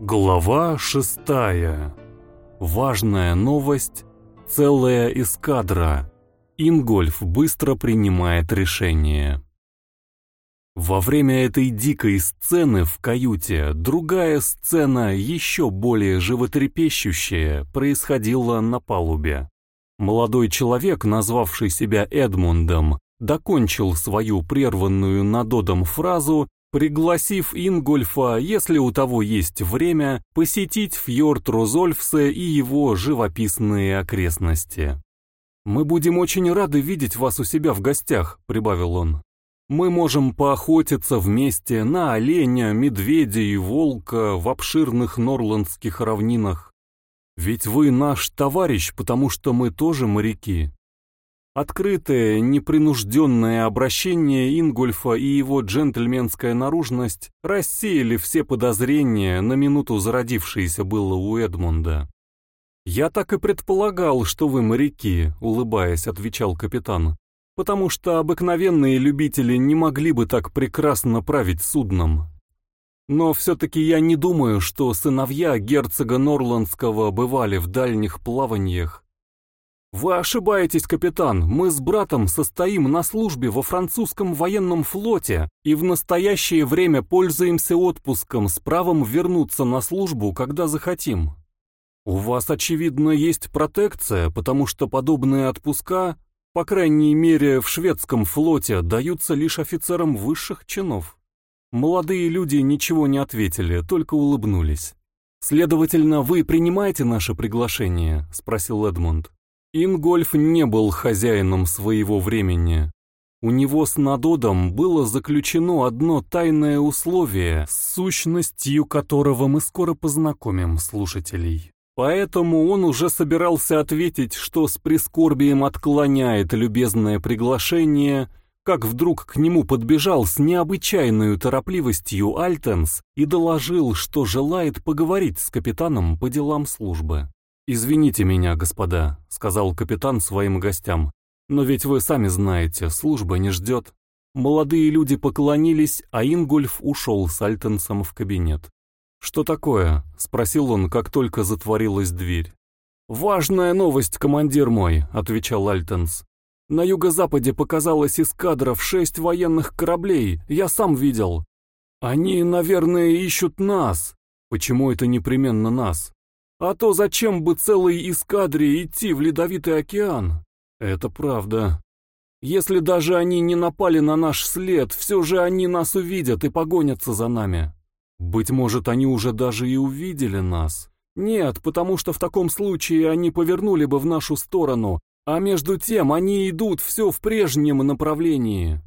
Глава шестая. Важная новость. Целая эскадра. Ингольф быстро принимает решение. Во время этой дикой сцены в каюте другая сцена, еще более животрепещущая, происходила на палубе. Молодой человек, назвавший себя Эдмундом, докончил свою прерванную надодом фразу пригласив Ингольфа, если у того есть время, посетить фьорд Розольфсе и его живописные окрестности. «Мы будем очень рады видеть вас у себя в гостях», — прибавил он. «Мы можем поохотиться вместе на оленя, медведя и волка в обширных норландских равнинах. Ведь вы наш товарищ, потому что мы тоже моряки. Открытое, непринужденное обращение Ингольфа и его джентльменская наружность рассеяли все подозрения, на минуту зародившиеся было у Эдмунда. «Я так и предполагал, что вы моряки», — улыбаясь, отвечал капитан, «потому что обыкновенные любители не могли бы так прекрасно править судном. Но все-таки я не думаю, что сыновья герцога Норландского бывали в дальних плаваниях, «Вы ошибаетесь, капитан, мы с братом состоим на службе во французском военном флоте и в настоящее время пользуемся отпуском с правом вернуться на службу, когда захотим. У вас, очевидно, есть протекция, потому что подобные отпуска, по крайней мере в шведском флоте, даются лишь офицерам высших чинов». Молодые люди ничего не ответили, только улыбнулись. «Следовательно, вы принимаете наше приглашение?» — спросил Эдмунд. Ингольф не был хозяином своего времени. У него с Надодом было заключено одно тайное условие, с сущностью которого мы скоро познакомим слушателей. Поэтому он уже собирался ответить, что с прискорбием отклоняет любезное приглашение, как вдруг к нему подбежал с необычайной торопливостью Альтенс и доложил, что желает поговорить с капитаном по делам службы. «Извините меня, господа», — сказал капитан своим гостям, «но ведь вы сами знаете, служба не ждет». Молодые люди поклонились, а Ингульф ушел с Альтенсом в кабинет. «Что такое?» — спросил он, как только затворилась дверь. «Важная новость, командир мой», — отвечал Альтенс. «На юго-западе показалась эскадра в шесть военных кораблей, я сам видел. Они, наверное, ищут нас. Почему это непременно нас? А то зачем бы целой эскадре идти в Ледовитый океан? Это правда. Если даже они не напали на наш след, все же они нас увидят и погонятся за нами. Быть может, они уже даже и увидели нас. Нет, потому что в таком случае они повернули бы в нашу сторону, а между тем они идут все в прежнем направлении.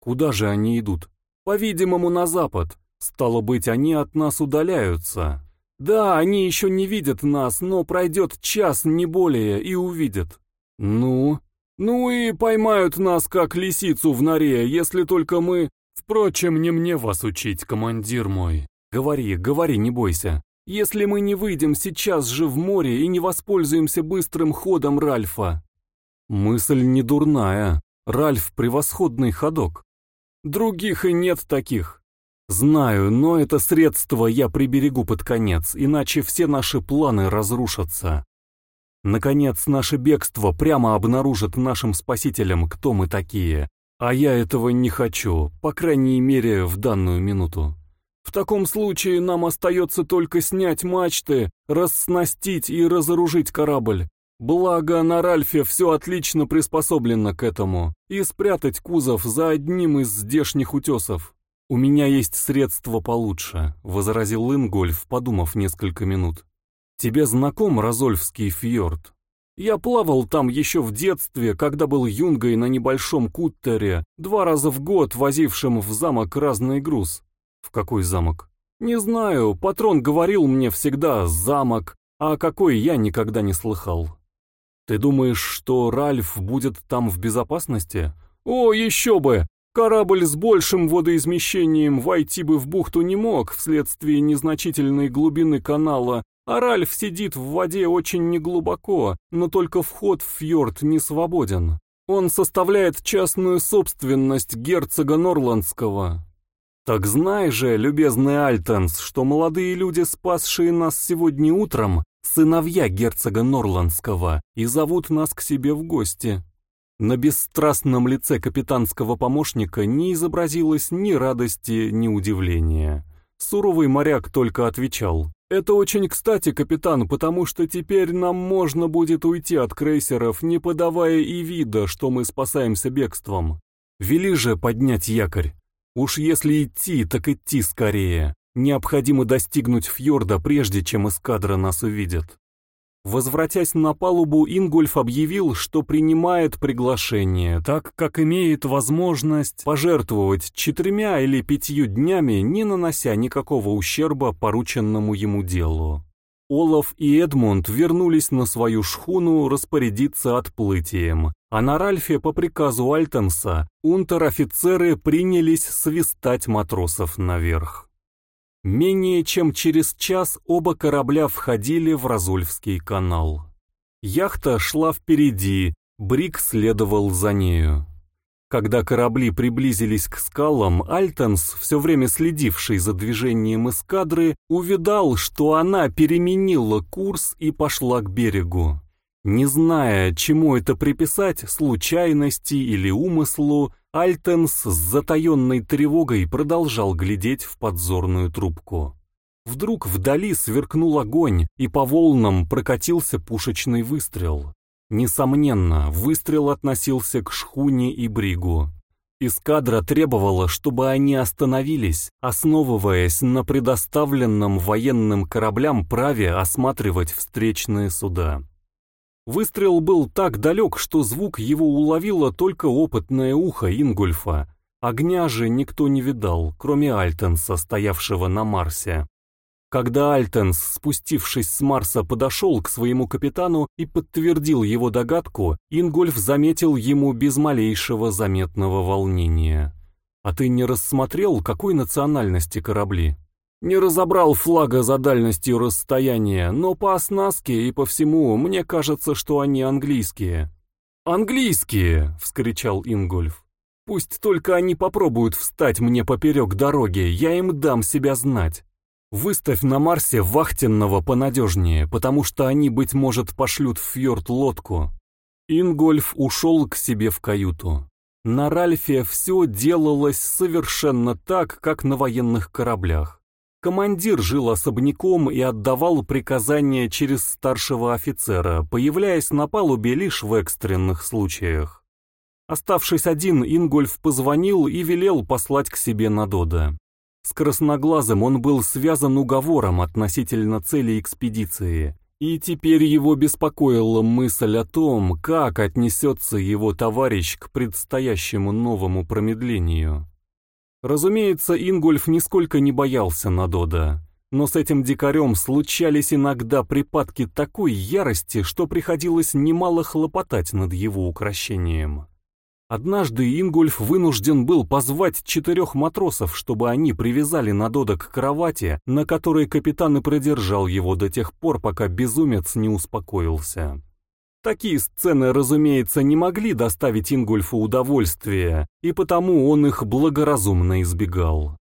Куда же они идут? По-видимому, на запад. Стало быть, они от нас удаляются. Да, они еще не видят нас, но пройдет час, не более, и увидят. Ну? Ну и поймают нас, как лисицу в норе, если только мы... Впрочем, не мне вас учить, командир мой. Говори, говори, не бойся. Если мы не выйдем сейчас же в море и не воспользуемся быстрым ходом Ральфа. Мысль не дурная. Ральф — превосходный ходок. Других и нет таких. Знаю, но это средство я приберегу под конец, иначе все наши планы разрушатся. Наконец, наше бегство прямо обнаружит нашим спасителям, кто мы такие. А я этого не хочу, по крайней мере, в данную минуту. В таком случае нам остается только снять мачты, расснастить и разоружить корабль. Благо, на Ральфе все отлично приспособлено к этому, и спрятать кузов за одним из здешних утесов. «У меня есть средства получше», — возразил Ингольф, подумав несколько минут. «Тебе знаком Розольфский фьорд? Я плавал там еще в детстве, когда был юнгой на небольшом куттере, два раза в год возившим в замок разный груз». «В какой замок?» «Не знаю, патрон говорил мне всегда «замок», а какой я никогда не слыхал». «Ты думаешь, что Ральф будет там в безопасности?» «О, еще бы! Корабль с большим водоизмещением войти бы в бухту не мог вследствие незначительной глубины канала, а Ральф сидит в воде очень неглубоко, но только вход в фьорд не свободен. Он составляет частную собственность герцога Норландского. Так знай же, любезный Альтенс, что молодые люди, спасшие нас сегодня утром, сыновья герцога Норландского, и зовут нас к себе в гости. На бесстрастном лице капитанского помощника не изобразилось ни радости, ни удивления. Суровый моряк только отвечал. «Это очень кстати, капитан, потому что теперь нам можно будет уйти от крейсеров, не подавая и вида, что мы спасаемся бегством. Вели же поднять якорь. Уж если идти, так идти скорее. Необходимо достигнуть фьорда, прежде чем эскадра нас увидит. Возвратясь на палубу, Ингольф объявил, что принимает приглашение, так как имеет возможность пожертвовать четырьмя или пятью днями, не нанося никакого ущерба порученному ему делу. Олаф и Эдмунд вернулись на свою шхуну распорядиться отплытием, а на Ральфе по приказу Альтенса унтер-офицеры принялись свистать матросов наверх. Менее чем через час оба корабля входили в Разульфский канал. Яхта шла впереди, Брик следовал за нею. Когда корабли приблизились к скалам, Альтенс, все время следивший за движением эскадры, увидал, что она переменила курс и пошла к берегу. Не зная, чему это приписать, случайности или умыслу, Альтенс с затаенной тревогой продолжал глядеть в подзорную трубку. Вдруг вдали сверкнул огонь, и по волнам прокатился пушечный выстрел. Несомненно, выстрел относился к шхуне и бригу. Эскадра требовала, чтобы они остановились, основываясь на предоставленном военным кораблям праве осматривать встречные суда. Выстрел был так далек, что звук его уловило только опытное ухо Ингульфа. Огня же никто не видал, кроме Альтенса, стоявшего на Марсе. Когда Альтенс, спустившись с Марса, подошел к своему капитану и подтвердил его догадку, Ингольф заметил ему без малейшего заметного волнения. «А ты не рассмотрел, какой национальности корабли?» «Не разобрал флага за дальностью расстояния, но по оснастке и по всему мне кажется, что они английские». «Английские!» — вскричал Ингольф. «Пусть только они попробуют встать мне поперек дороги, я им дам себя знать». Выставь на Марсе вахтенного понадежнее, потому что они, быть может, пошлют в фьорд лодку. Ингольф ушел к себе в каюту. На Ральфе все делалось совершенно так, как на военных кораблях. Командир жил особняком и отдавал приказания через старшего офицера, появляясь на палубе лишь в экстренных случаях. Оставшись один, Ингольф позвонил и велел послать к себе Надода. С красноглазым он был связан уговором относительно цели экспедиции, и теперь его беспокоила мысль о том, как отнесется его товарищ к предстоящему новому промедлению. Разумеется, Ингольф нисколько не боялся Надода, но с этим дикарем случались иногда припадки такой ярости, что приходилось немало хлопотать над его укращением. Однажды Ингульф вынужден был позвать четырех матросов, чтобы они привязали Надода к кровати, на которой капитан и продержал его до тех пор, пока безумец не успокоился. Такие сцены, разумеется, не могли доставить Ингульфу удовольствия, и потому он их благоразумно избегал.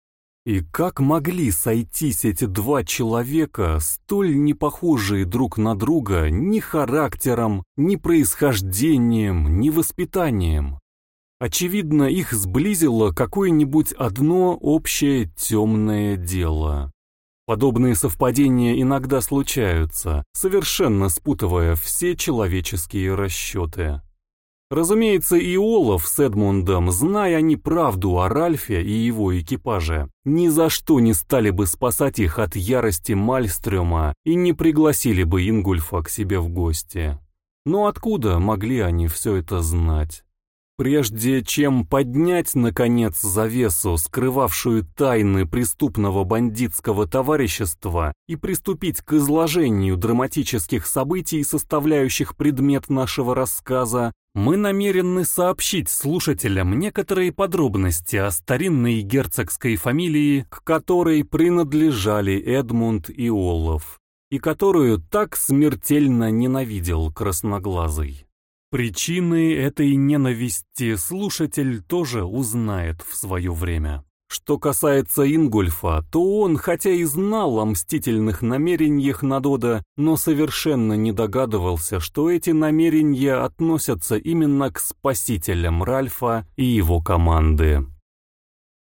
И как могли сойтись эти два человека, столь не похожие друг на друга ни характером, ни происхождением, ни воспитанием? Очевидно, их сблизило какое-нибудь одно общее темное дело. Подобные совпадения иногда случаются, совершенно спутывая все человеческие расчеты. Разумеется, и Олаф с Эдмундом, зная они правду о Ральфе и его экипаже, ни за что не стали бы спасать их от ярости Мальстрёма и не пригласили бы Ингульфа к себе в гости. Но откуда могли они все это знать? Прежде чем поднять, наконец, завесу, скрывавшую тайны преступного бандитского товарищества, и приступить к изложению драматических событий, составляющих предмет нашего рассказа, мы намерены сообщить слушателям некоторые подробности о старинной герцогской фамилии, к которой принадлежали Эдмунд и Олаф, и которую так смертельно ненавидел Красноглазый. Причины этой ненависти слушатель тоже узнает в свое время. Что касается Ингольфа, то он, хотя и знал о мстительных намерениях Надода, но совершенно не догадывался, что эти намерения относятся именно к спасителям Ральфа и его команды.